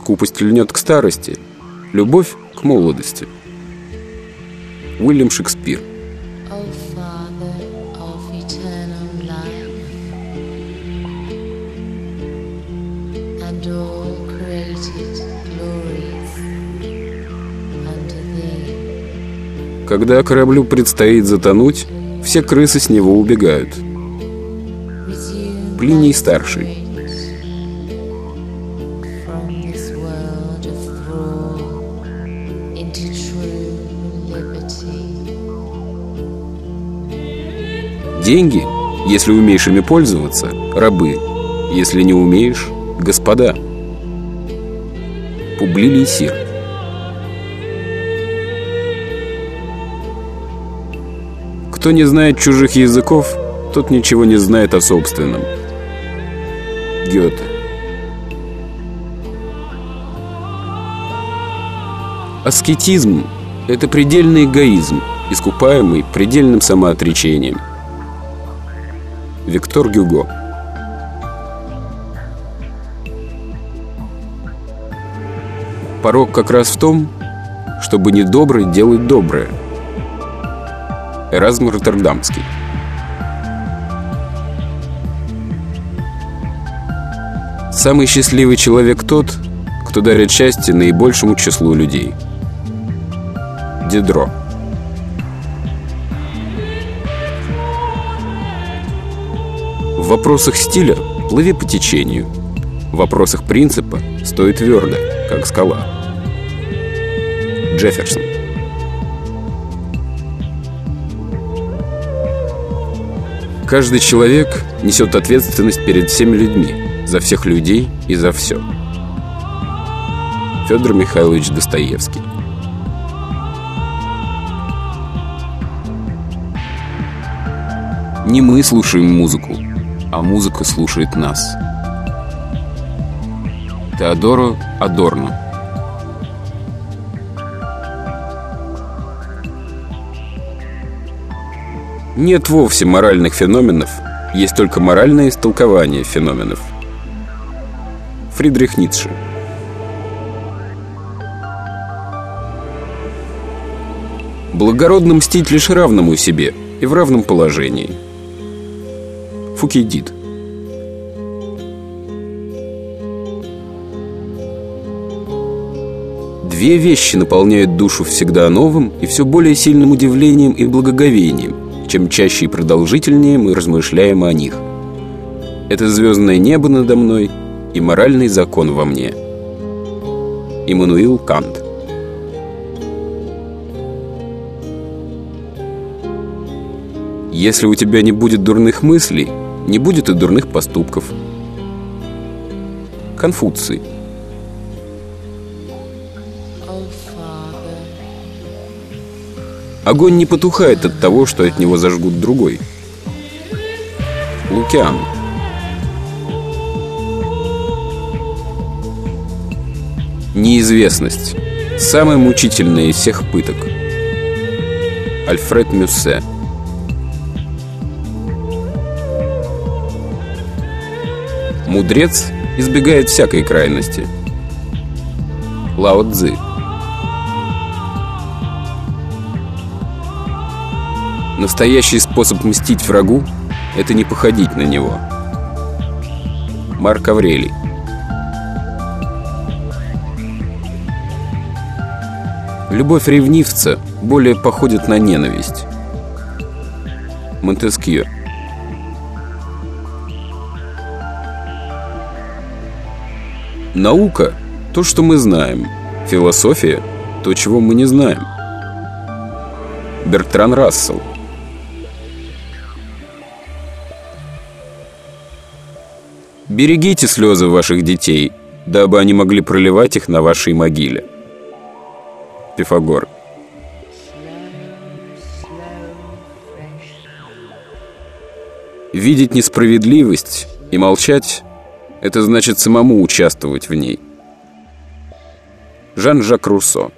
скупость льнет к старости, любовь к молодости. Уильям Шекспир O Father of eternal life, and all created glories under thee. Когда кораблю предстоит затонуть, все крысы с него убегают. Плиний Старший. Деньги, если умеешь ими пользоваться, рабы, если не умеешь, господа. Публилий Сир Кто не знает чужих языков, тот ничего не знает о собственном. Гёте Аскетизм – это предельный эгоизм, искупаемый предельным самоотречением. Виктор Гюго Порог как раз в том, чтобы недобрый делать доброе. Эразм Роттердамский Самый счастливый человек тот, кто дарит счастье наибольшему числу людей. Дидро В вопросах стиля плыви по течению. В вопросах принципа стой твердо, как скала. Джефферсон Каждый человек несет ответственность перед всеми людьми, за всех людей и за все. Федор Михайлович Достоевский Не мы слушаем музыку, а музыка слушает нас. Теодоро Адорно Нет вовсе моральных феноменов, есть только моральное истолкование феноменов. Фридрих Ницше Благородно мстить лишь равному себе и в равном положении. Фукидид Две вещи наполняют душу всегда новым и все более сильным удивлением и благоговением, чем чаще и продолжительнее мы размышляем о них. Это звездное небо надо мной и моральный закон во мне. Иммануил Кант Если у тебя не будет дурных мыслей, не будет и дурных поступков. Конфуций. Огонь не потухает от того, что от него зажгут другой. Лукиан. Неизвестность. Самая мучительная из всех пыток. Альфред Мюссе Мудрец избегает всякой крайности Лао Цзы Настоящий способ мстить врагу – это не походить на него. Марк Аврелий Любовь ревнивца более походит на ненависть. Монтескье Наука – то, что мы знаем. Философия – то, чего мы не знаем. Бертран Рассел Берегите слезы ваших детей, дабы они могли проливать их на вашей могиле. Пифагор Видеть несправедливость и молчать – это значит самому участвовать в ней. Жан-Жак Руссо